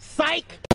Psych!